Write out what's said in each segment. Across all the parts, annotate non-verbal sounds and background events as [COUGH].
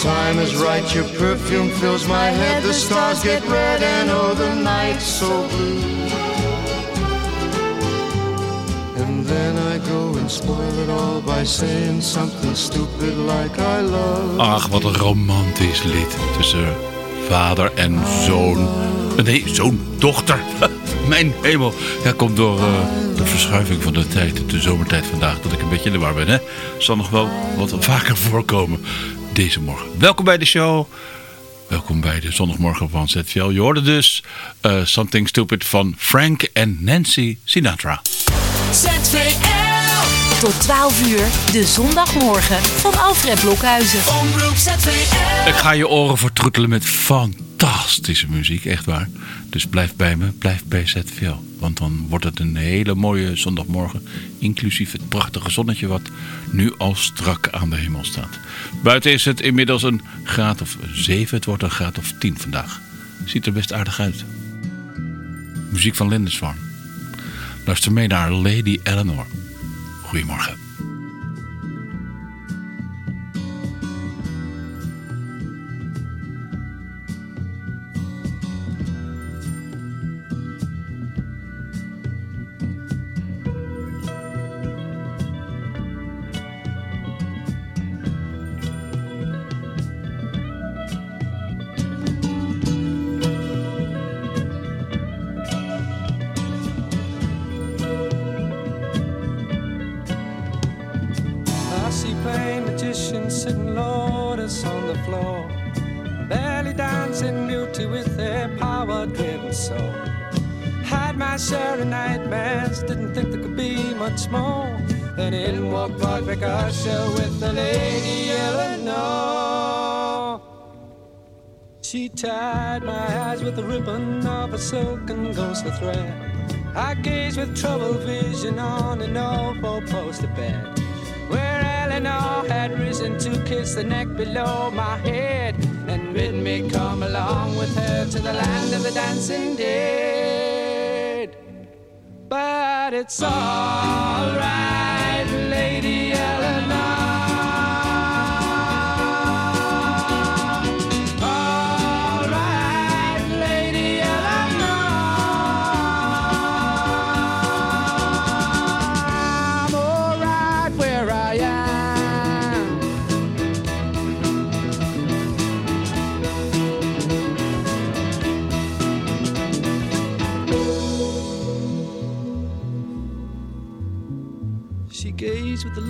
Time is right, your perfume fills my head, the stars get red, and oh, the night's so blue. And then I go and spoil it all by saying something stupid like I love. Ach, wat een romantisch lied tussen vader en zoon. Nee, zoon, dochter. [LAUGHS] Mijn hemel. Ja, komt door uh, de verschuiving van de tijd, de zomertijd vandaag, dat ik een beetje in de war ben. Hè? Zal nog wel wat vaker voorkomen deze morgen. Welkom bij de show. Welkom bij de zondagmorgen van ZVL. Je hoorde dus uh, Something Stupid van Frank en Nancy Sinatra. Tot 12 uur, de zondagmorgen van Alfred Blokhuizen. Omroep ZVL. Ik ga je oren vertroetelen met fantastische muziek, echt waar. Dus blijf bij me, blijf bij ZVL. Want dan wordt het een hele mooie zondagmorgen. Inclusief het prachtige zonnetje wat nu al strak aan de hemel staat. Buiten is het inmiddels een graad of 7. Het wordt een graad of 10 vandaag. Ziet er best aardig uit. Muziek van Lindisfarne. Luister mee naar Lady Eleanor. Goedemorgen. floor. Dancing beauty with their power driven soul. Had my share of nightmares, didn't think there could be much more. Then in walked Roderick Usher with the Lady Eleanor. She tied my eyes with a ribbon of a silken ghostly thread. I gazed with troubled vision on an old four-poster bed. Eleanor had risen to kiss the neck below my head, and bid me come along with her to the land of the dancing dead. But it's all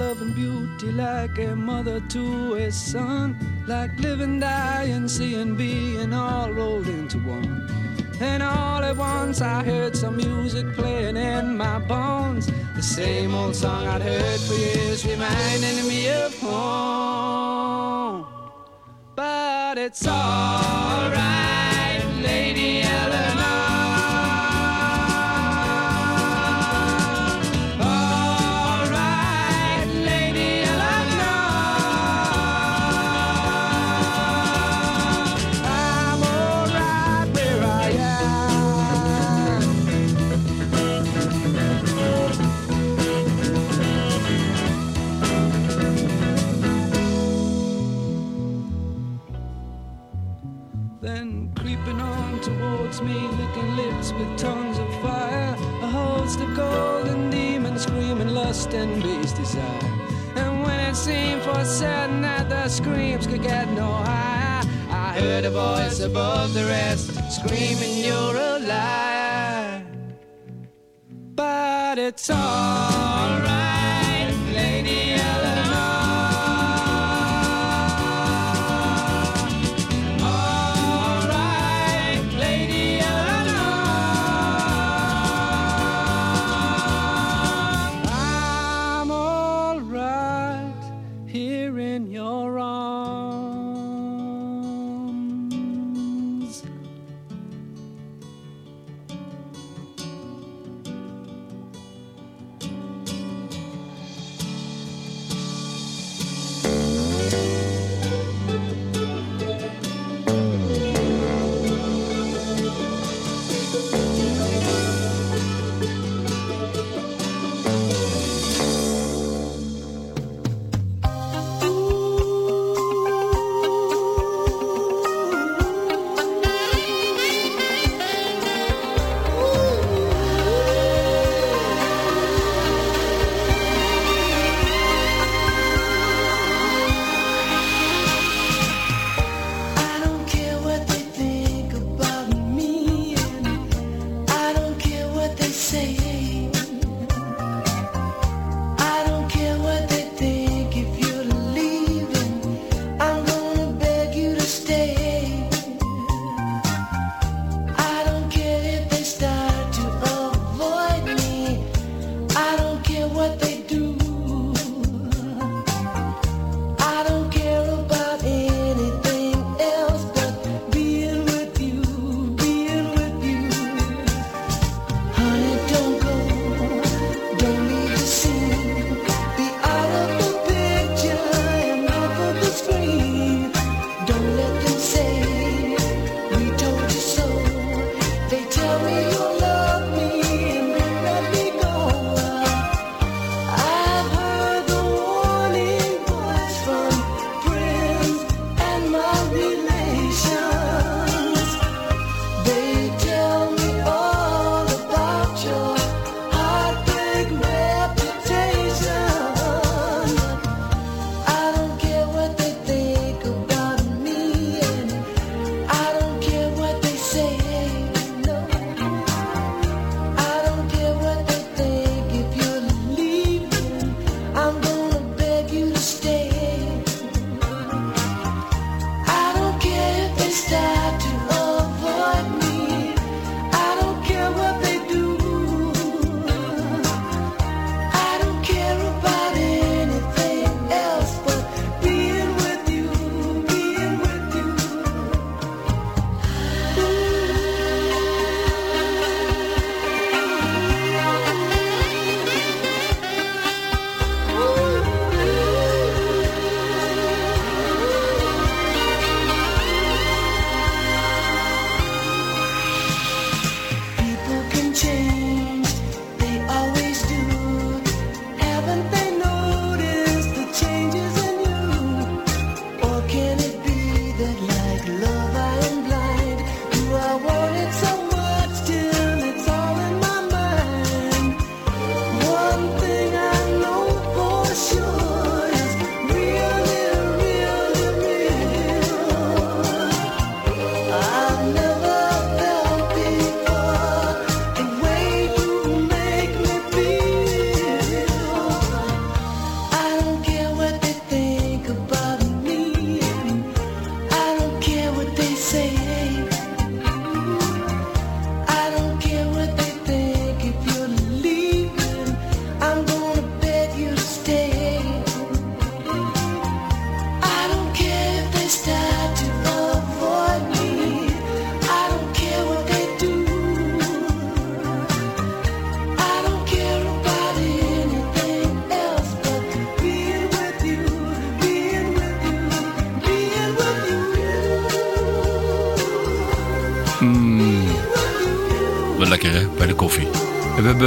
love and beauty like a mother to a son, like living, dying, seeing, being all rolled into one. And all at once I heard some music playing in my bones. The same old song I'd heard for years, reminding me of home. But it's alright,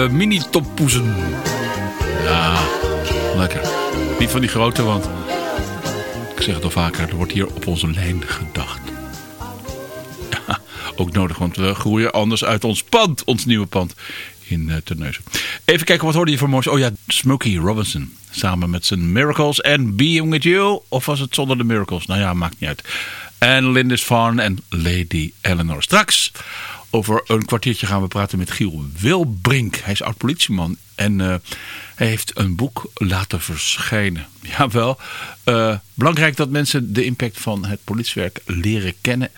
Hebben mini-toppoezen. Ja, lekker. Niet van die grote, want ik zeg het al vaker, er wordt hier op onze lijn gedacht. Ook nodig, want we groeien anders uit ons pand, ons nieuwe pand in uh, Terneuzen. Even kijken, wat hoorde je voor moois? Oh ja, Smokey Robinson. Samen met zijn Miracles en Being With You. Of was het zonder de Miracles? Nou ja, maakt niet uit. En Lindisfarne en Lady Eleanor. Straks over een kwartiertje gaan we praten met Giel Wilbrink. Hij is oud-politieman en uh, hij heeft een boek laten verschijnen. [LAUGHS] Jawel, uh, belangrijk dat mensen de impact van het politiewerk leren kennen.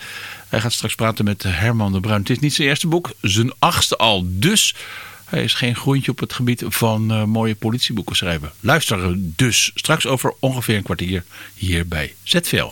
Hij gaat straks praten met Herman de Bruin. Het is niet zijn eerste boek, zijn achtste al. Dus hij is geen groentje op het gebied van uh, mooie politieboeken schrijven. Luister dus straks over ongeveer een kwartier hier bij ZVL.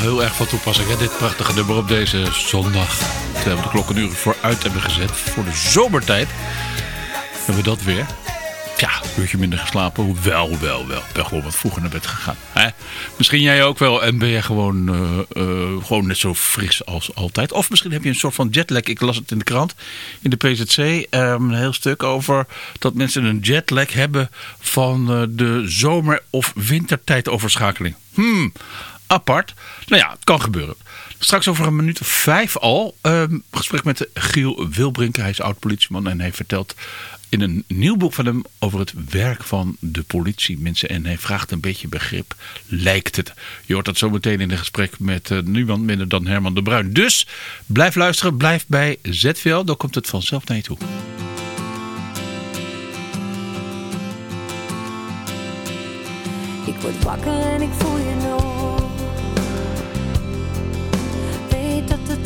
Heel erg van toepassing, hè? dit prachtige nummer op deze zondag. Terwijl we de klok een uur vooruit hebben gezet voor de zomertijd. Hebben we dat weer. Ja, een uurtje minder geslapen. Wel, wel, wel. Ik ben gewoon wat vroeger naar bed gegaan. Hè? Misschien jij ook wel. En ben jij gewoon, uh, uh, gewoon net zo fris als altijd. Of misschien heb je een soort van jetlag. Ik las het in de krant. In de PZC. Um, een heel stuk over dat mensen een jetlag hebben van uh, de zomer- of wintertijdoverschakeling. Hmm, apart. Nou ja, het kan gebeuren. Straks over een minuut vijf al. Um, gesprek met Giel Wilbrink. Hij is oud-politieman en hij vertelt in een nieuw boek van hem over het werk van de politiemensen. En hij vraagt een beetje begrip, lijkt het. Je hoort dat zometeen in een gesprek met uh, niemand minder dan Herman de Bruin. Dus blijf luisteren, blijf bij ZVL, dan komt het vanzelf naar je toe. Ik word wakker en ik voel je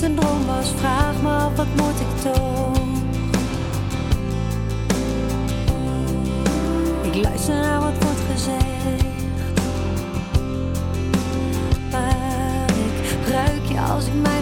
het een droom was, vraag me af wat moet ik toch. Ik luister naar wat wordt gezegd. Maar ik ruik je als ik mijn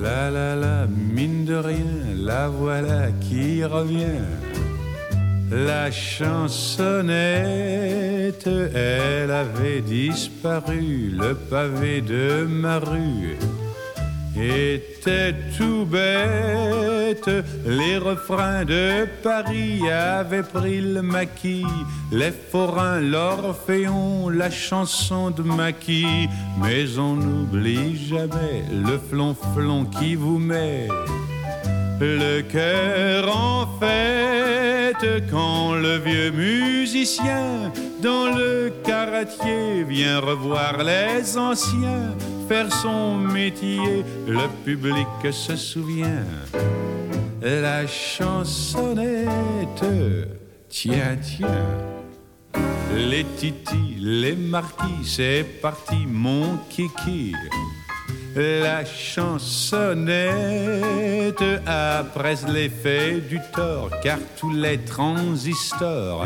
La la la, mine de rien, la voilà qui revient. La chansonnette, elle avait disparu, le pavé de ma rue est tout bête. Les refrains de Paris avaient pris le maquis, les forains, l'orphéon, la chanson de maquis. Mais on n'oublie jamais le flonflon qui vous met le cœur en fête. Quand le vieux musicien dans le caratier vient revoir les anciens faire son métier, le public se souvient. La chansonnette, tiens, tiens. Les titis, les marquis, c'est parti, mon kiki. La chansonnette après l'effet du tort, car tous les transistors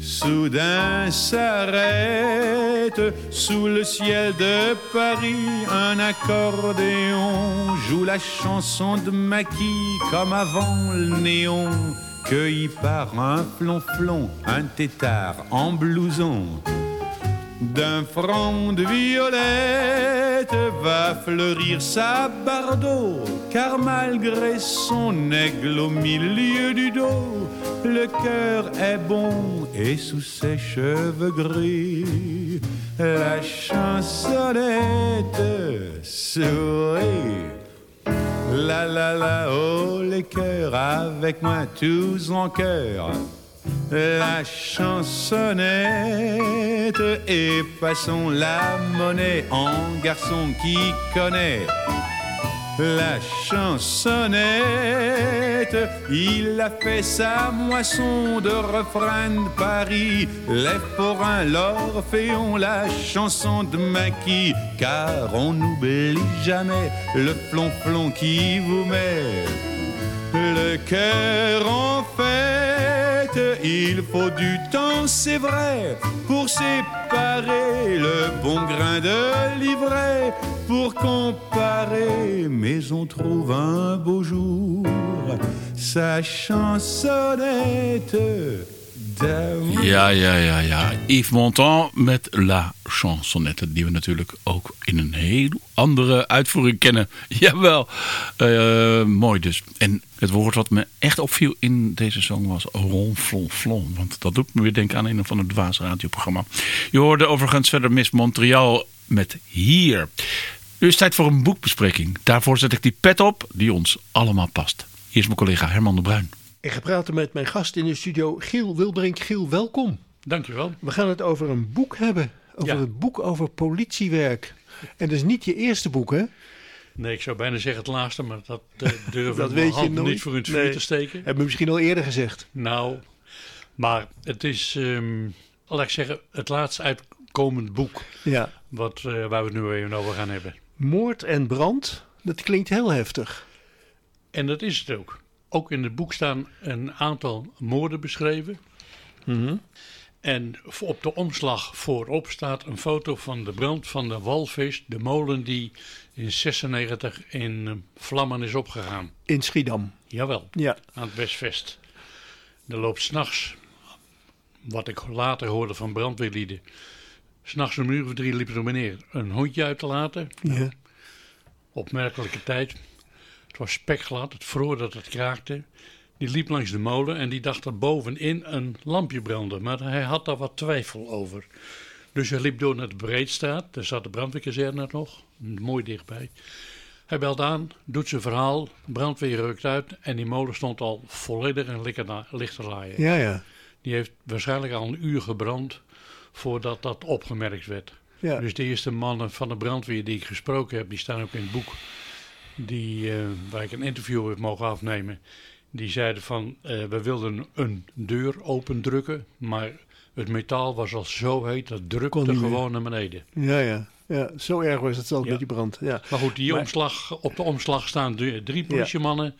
soudain s'arrêtent sous le ciel de Paris. Un accordéon joue la chanson de Maquis comme avant le néon, cueilli par un flonflon, un tétard en blouson d'un front de violette va fleurir sa bardeau, car malgré son aigle au milieu du dos, le cœur est bon et sous ses cheveux gris, la chansonnette sourit. La la la, oh les cœurs, avec moi tous en cœur la chansonnette et passons la monnaie en garçon qui connaît. La chansonnette, il a fait sa moisson de refrain de Paris. Les forains, l'orphéon, la chanson de Maquis, car on n'oublie jamais le plomb-plomb qui vous met le cœur en fête, il faut du temps, c'est vrai, pour séparer le bon grain de l'ivraie, pour comparer, mais on trouve un beau jour sa chansonnette. Ja, ja, ja, ja. Yves Montand met La Chansonnette. Die we natuurlijk ook in een heel andere uitvoering kennen. [LAUGHS] Jawel. Eh, mooi dus. En het woord wat me echt opviel in deze song was ronflonflon. Want dat doet me weer denken aan een of ander dwaas radioprogramma. Je hoorde overigens verder Miss Montreal met Hier. Nu is tijd voor een boekbespreking. Daarvoor zet ik die pet op die ons allemaal past. Hier is mijn collega Herman de Bruin. Ik ga praten met mijn gast in de studio, Giel Wilbrink. Giel, welkom. Dankjewel. We gaan het over een boek hebben. Over Ja. het boek over politiewerk. En dat is niet je eerste boek, hè? Nee, ik zou bijna zeggen het laatste, maar dat uh, [LAUGHS] durf Dat ik weet je niet voor Nee. vuur te steken. Hebben we misschien al eerder gezegd. Nou, maar het is, ehm, laat ik zeggen, het laatst uitkomend boek Ja. wat, eh, waar we het nu even over gaan hebben. Moord en brand, dat klinkt heel heftig. En dat is het ook. Ook in het boek staan een aantal moorden beschreven. En op de omslag voorop staat een foto van de brand van de Walvis, de molen die in 96 in eh, vlammen is opgegaan. In Schiedam. Jawel, Ja. aan het Westvest. Er loopt s'nachts, wat ik later hoorde van brandweerlieden, s'nachts om een uur of drie liep er meneer een hondje uit te laten. ja. Opmerkelijke tijd. Het was spekglad, het vroor dat het kraakte. Die liep langs de molen en die dacht dat bovenin een lampje brandde. Maar hij had daar wat twijfel over. Dus hij liep door naar de Breedstraat. Daar zat de brandweerkazerne nog, mooi dichtbij. Hij belt aan, doet zijn verhaal, brandweer rukt uit en die molen stond al volledig in laaien. Ja, ja. Die heeft waarschijnlijk al een uur gebrand voordat dat opgemerkt werd. ja. Dus de eerste mannen van de brandweer die ik gesproken heb, die staan ook in het boek. Die, eh, waar ik een interview heb mogen afnemen. Die zeiden van, eh, we wilden een deur opendrukken, maar het metaal was al zo heet, dat drukte gewoon naar beneden. Ja, ja. ja. Zo erg was het zelfs Ja. met die brand. Ja. Maar goed, die Maar- omslag, op de omslag staan drie, politiemannen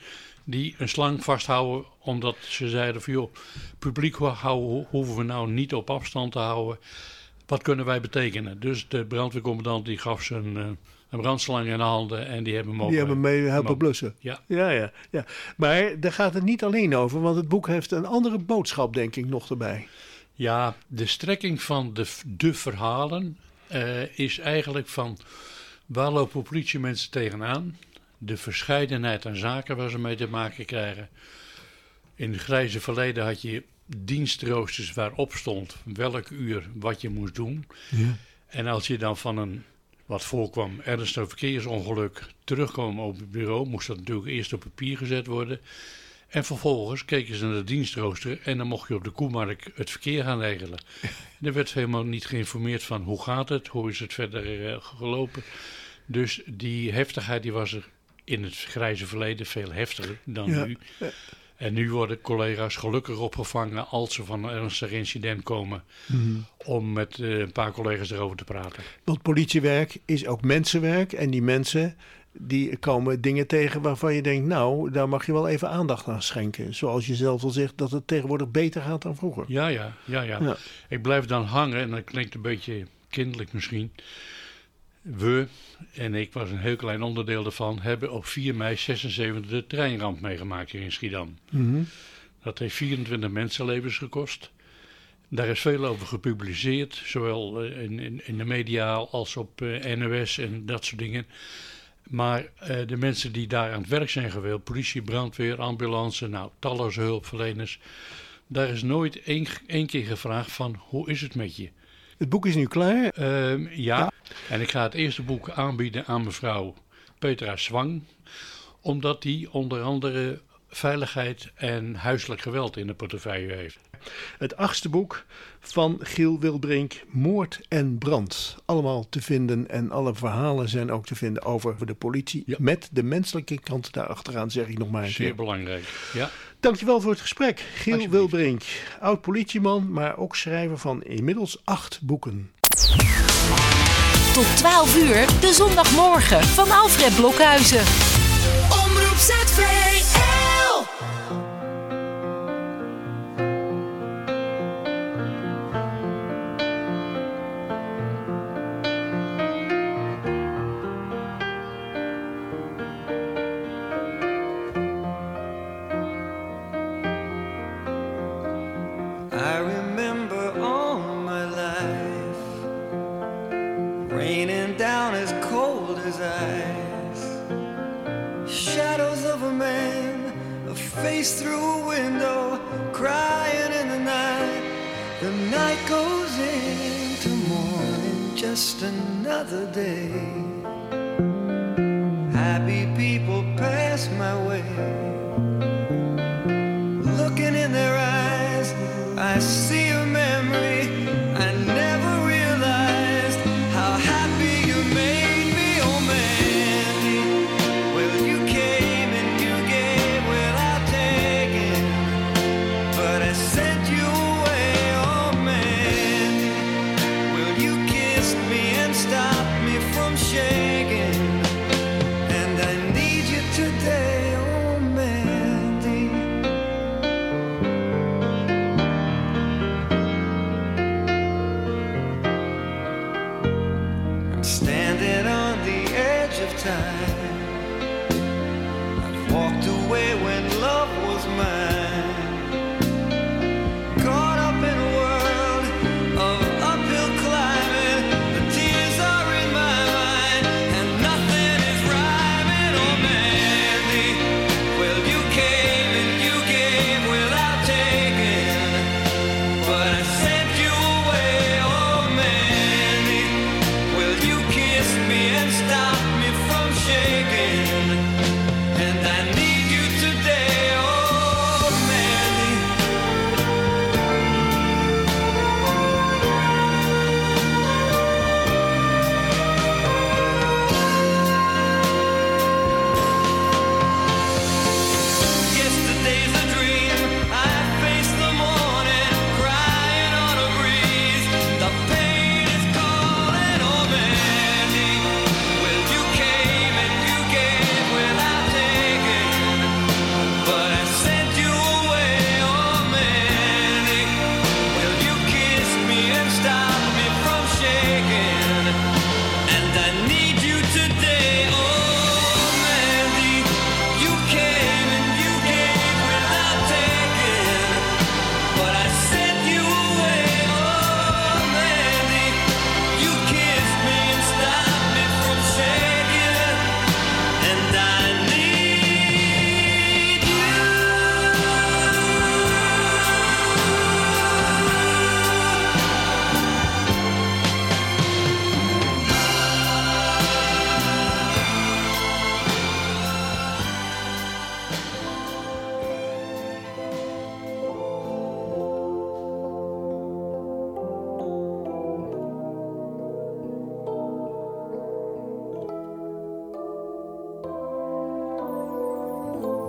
die een slang vasthouden. Omdat ze zeiden van joh, publiek houden, hoeven we nou niet op afstand te houden. Wat kunnen wij betekenen? Dus de brandweercommandant die gaf ze een, brandslang in de handen en die hebben mogen... Die hebben mee helpen blussen. Ja, Ja, ja, ja. Maar daar gaat het niet alleen over, want het boek heeft een andere boodschap, denk ik, nog erbij. ja, de strekking van de, de verhalen eh, is eigenlijk van waar lopen politiemensen tegenaan? De verscheidenheid aan zaken waar ze mee te maken krijgen. In het grijze verleden had je dienstroosters waarop stond welk uur wat je moest doen. En als je dan van een, wat voorkwam, ernstig verkeersongeluk terugkwam op het bureau, moest dat natuurlijk eerst op papier gezet worden. En vervolgens keken ze naar de dienstrooster en dan mocht je op de Koemark het verkeer gaan regelen. [LAUGHS] er werd helemaal niet geïnformeerd van hoe gaat het, hoe is het verder eh, gelopen. Dus die heftigheid die was er in het grijze verleden veel heftiger dan Ja. nu. En nu worden collega's gelukkig opgevangen als ze van een ernstig incident komen. Mhm. Om met eh, een paar collega's erover te praten. Want politiewerk is ook mensenwerk. En die mensen die komen dingen tegen waarvan je denkt... nou, daar mag je wel even aandacht aan schenken. Zoals je zelf al zegt, dat het tegenwoordig beter gaat dan vroeger. Ja, ja, ja, ja. Ja. Ik blijf dan hangen en dat klinkt een beetje kinderlijk misschien. We, en ik was een heel klein onderdeel daarvan, hebben op 4 mei 76 de treinramp meegemaakt hier in Schiedam. Mhm. Dat heeft 24 mensenlevens gekost. Daar is veel over gepubliceerd, zowel eh, in, in, in de media als op eh, NOS en dat soort dingen. Maar eh, de mensen die daar aan het werk zijn geweest, politie, brandweer, ambulance, nou, talloze hulpverleners, daar is nooit één, één keer gevraagd van hoe is het met je? Het boek is nu klaar. Ehm, ja. en ik ga het eerste boek aanbieden aan mevrouw Petra Zwang, omdat die onder andere veiligheid en huiselijk geweld in de portefeuille heeft. Het achtste boek van Giel Wilbrink, Moord en Brand. Allemaal te vinden en alle verhalen zijn ook te vinden over de politie. Ja. Met de menselijke kant daarachteraan, zeg ik nog maar Zeer belangrijk. Ja. Dankjewel voor het gesprek. Giel. Wilbrink, oud politieman, maar ook schrijver van inmiddels acht boeken. Tot 12 uur, de zondagmorgen van Alfred Blokhuizen. Omroep ZVL.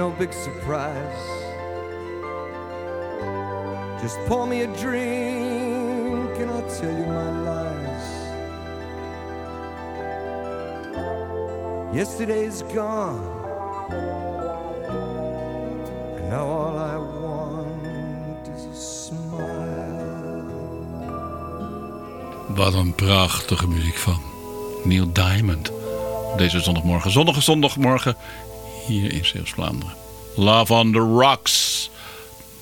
No big surprise. Just pour me a drink and I'll tell you my lies. Yesterday's gone. And now all I want is a smile. Wat een prachtige muziek van Neil Diamond. Deze zondagmorgen. Zonnige zondagmorgen hier in Zeeuws-Vlaanderen. Love on the Rocks.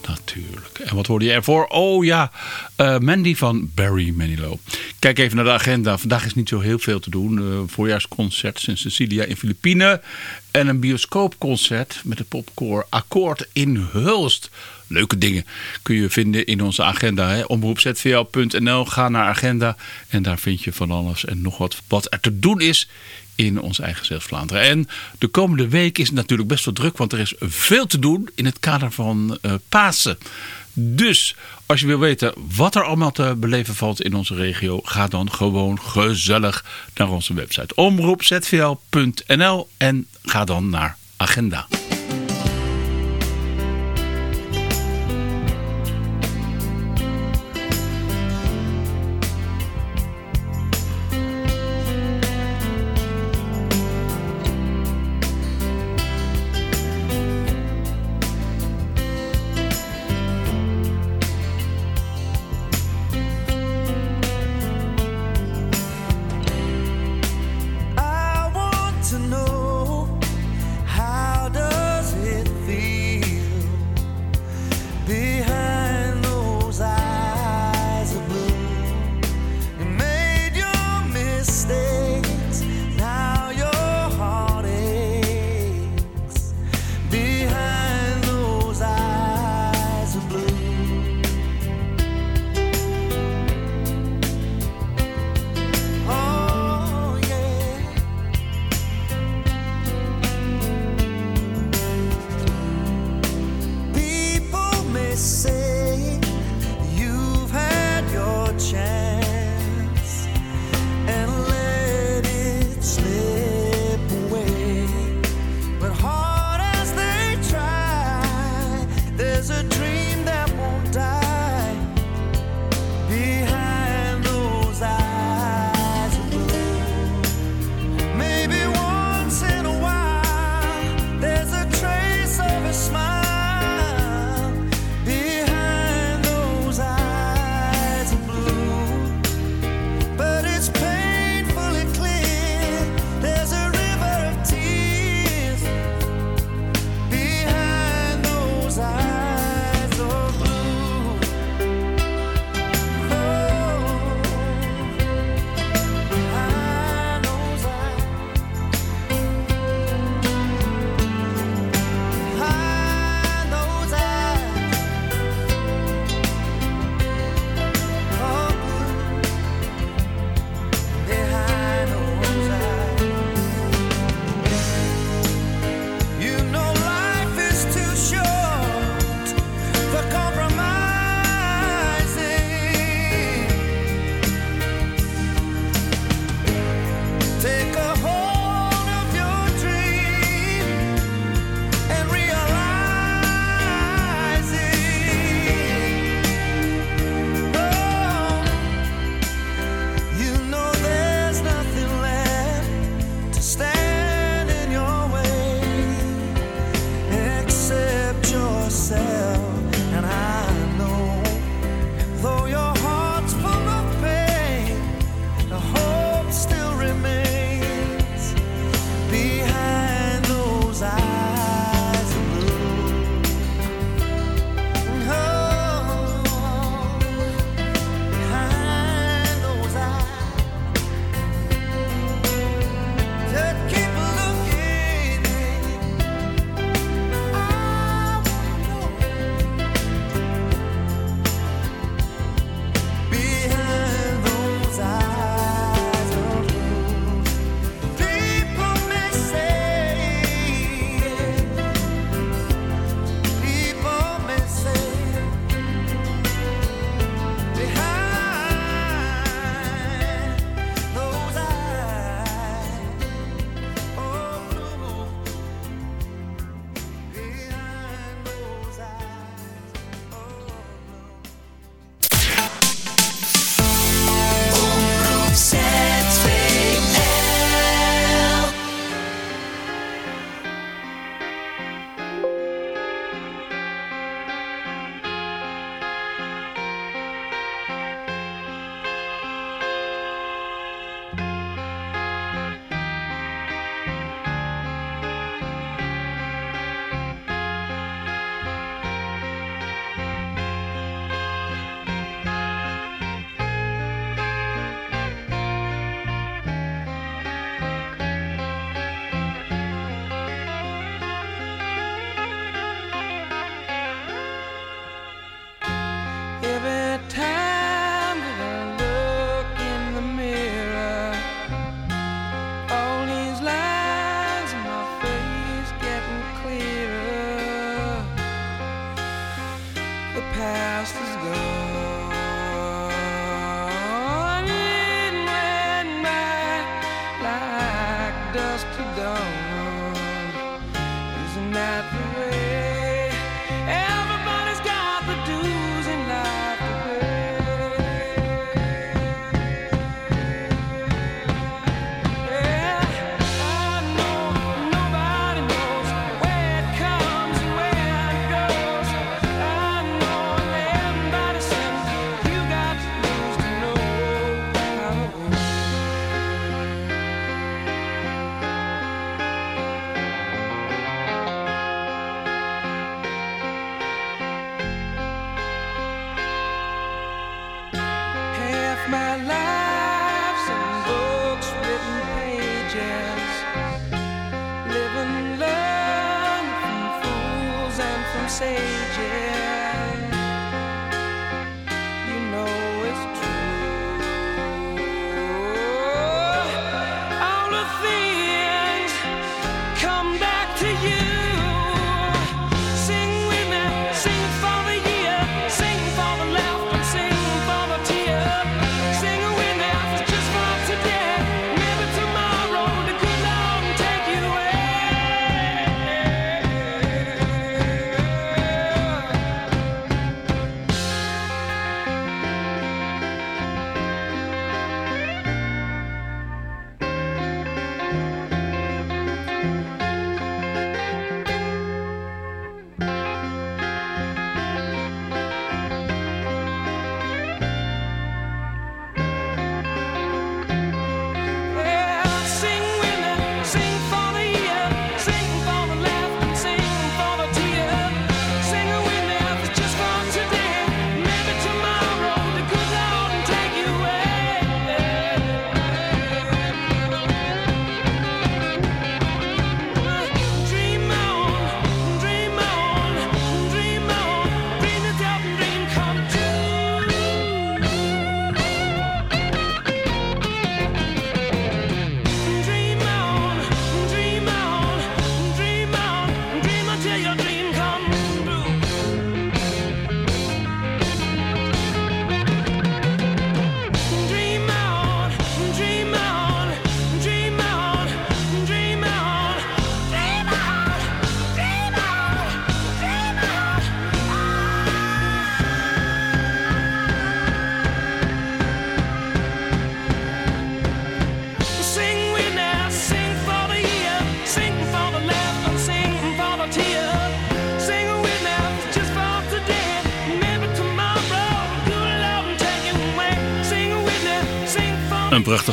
Natuurlijk. En wat hoorde je ervoor? Oh ja, eh, Mandy van Barry Manilow. Kijk even naar de agenda. Vandaag is niet zo heel veel te doen. Uh, voorjaarsconcert in Cecilia in Filipijnen. En een bioscoopconcert met het popcore Akkoord in Hulst. Leuke dingen kun je vinden in onze agenda. Omroepzvl.nl. Ga naar agenda en daar vind je van alles en nog wat wat er te doen is in ons eigen Zeeuws-Vlaanderen. En de komende week is het natuurlijk best wel druk, want er is veel te doen in het kader van uh, Pasen. Dus als je wil weten wat er allemaal te beleven valt in onze regio, ga dan gewoon gezellig naar onze website omroepzvl.nl en ga dan naar agenda.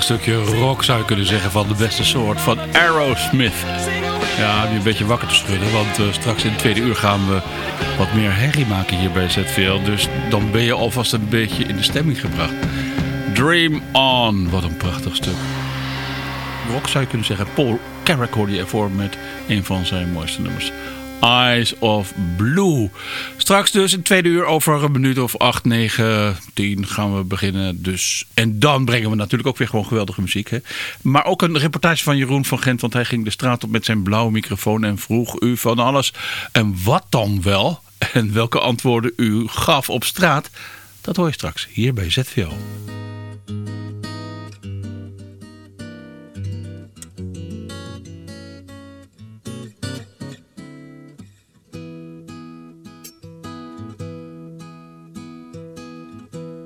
Stukje rock zou je kunnen zeggen van de beste soort van Aerosmith. Ja, je een beetje wakker te schudden, want eh, straks in het tweede uur gaan we wat meer herrie maken hier bij ZVL. Dus dan ben je alvast een beetje in de stemming gebracht. Dream On, wat een prachtig stuk. Rock zou je kunnen zeggen. Paul Carrack hoorde je ervoor met een van zijn mooiste nummers. Eyes of Blue. Straks dus in tweede uur over een minuut of 8, 9, 10 gaan we beginnen. Dus, en dan brengen we natuurlijk ook weer gewoon geweldige muziek. Hè? Maar ook een reportage van Jeroen van Gent. Want hij ging de straat op met zijn blauwe microfoon en vroeg u van alles. En wat dan wel? En welke antwoorden u gaf op straat? Dat hoor je straks hier bij ZVL.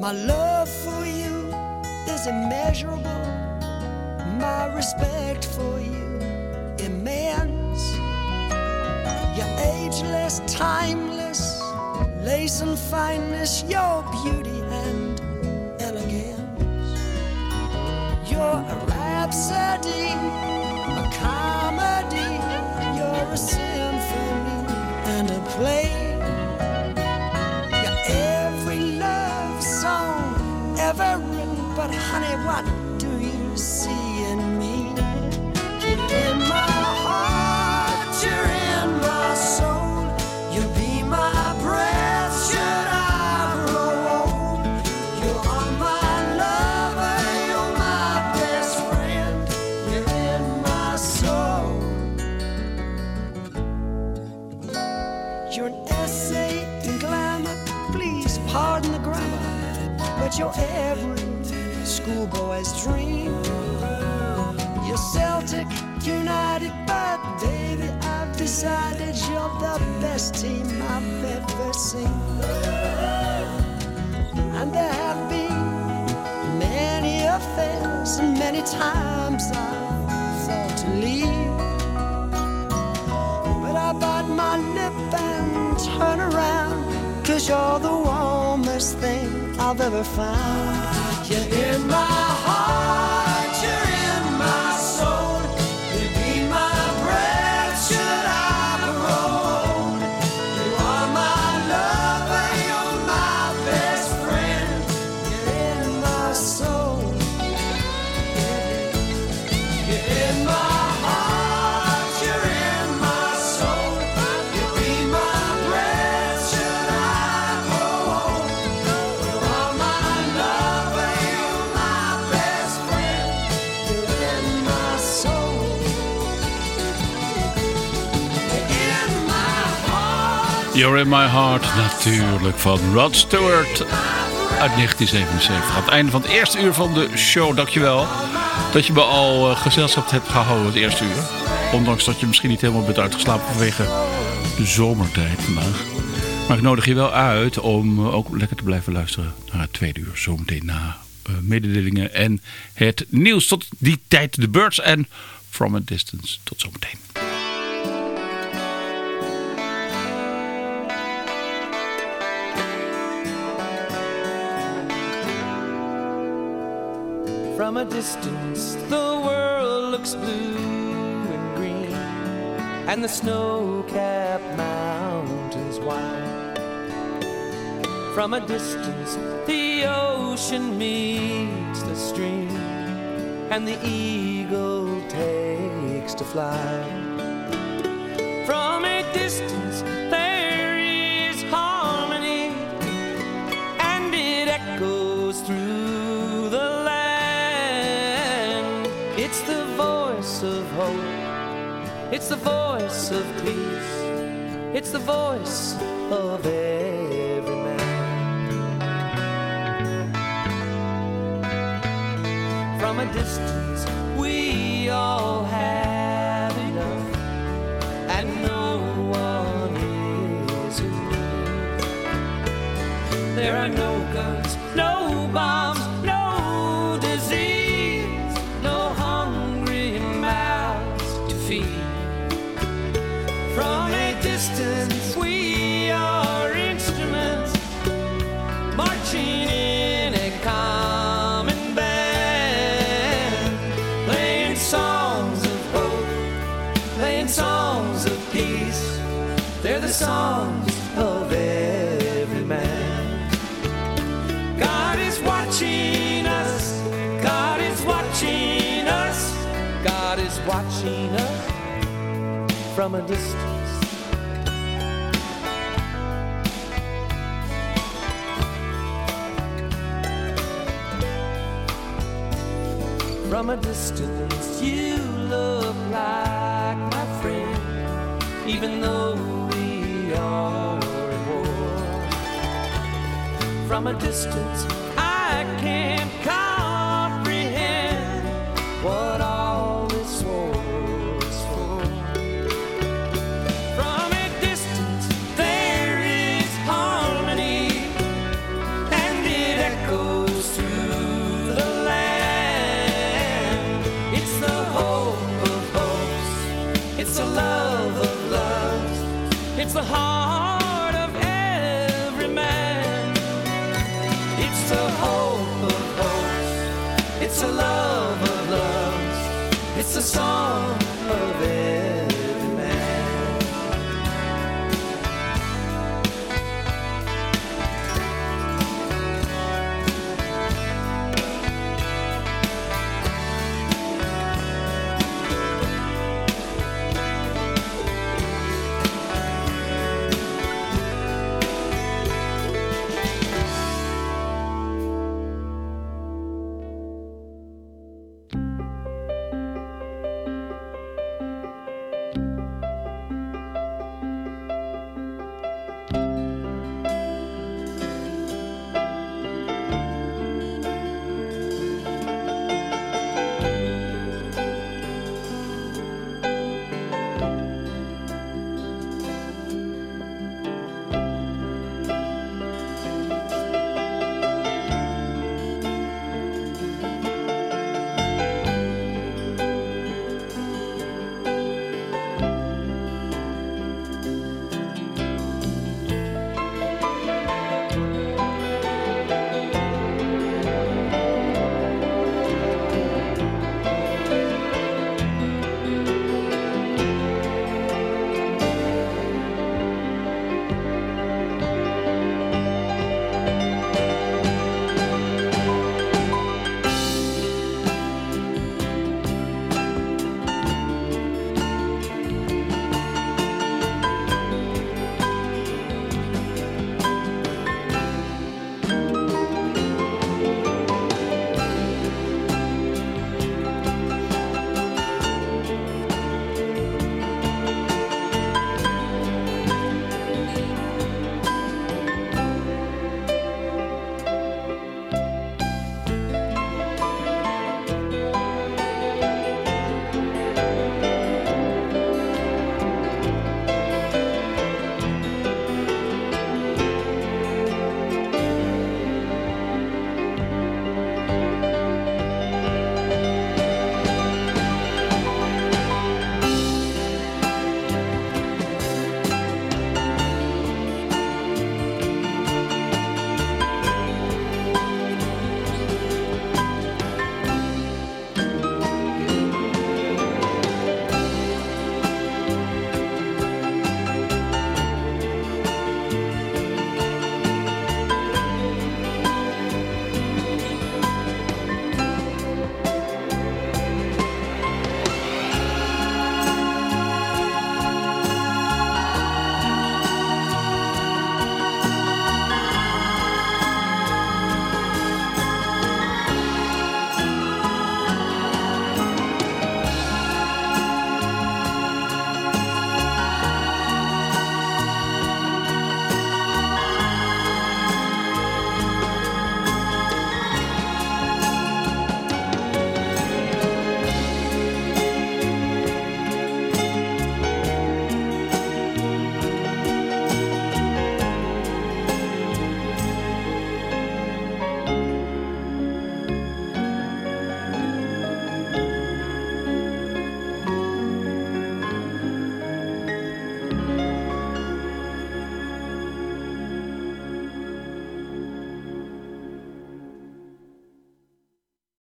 My love for you is immeasurable. My respect for you immense. You're ageless, timeless, lace and fineness, your beauty and elegance. You're a rhapsody, best team I've ever seen. And there have been many affairs, and many times I've thought to leave. But I bite my lip and turn around, cause you're the warmest thing I've ever found. You're in my heart, You're in my heart, natuurlijk, van Rod Stewart uit 1977. Aan het einde van het eerste uur van de show, dankjewel. dat je me al uh, gezelschap hebt gehouden het eerste uur. Ondanks dat je misschien niet helemaal bent uitgeslapen vanwege de zomertijd vandaag. Maar ik nodig je wel uit om ook lekker te blijven luisteren naar het tweede uur. Zometeen na uh, mededelingen en het nieuws. Tot die tijd de Birds en From a Distance. Tot zometeen. From a distance, the world looks blue and green, and the snow capped mountains white. From a distance, the ocean meets the stream, and the eagle takes to fly. From a distance, there it's the voice of peace, it's the voice of every man. From a distance, we all have enough, and no one is need. There are no guns, no bombs, from a distance. From a distance, you look like my friend, even though we are at war. From a distance,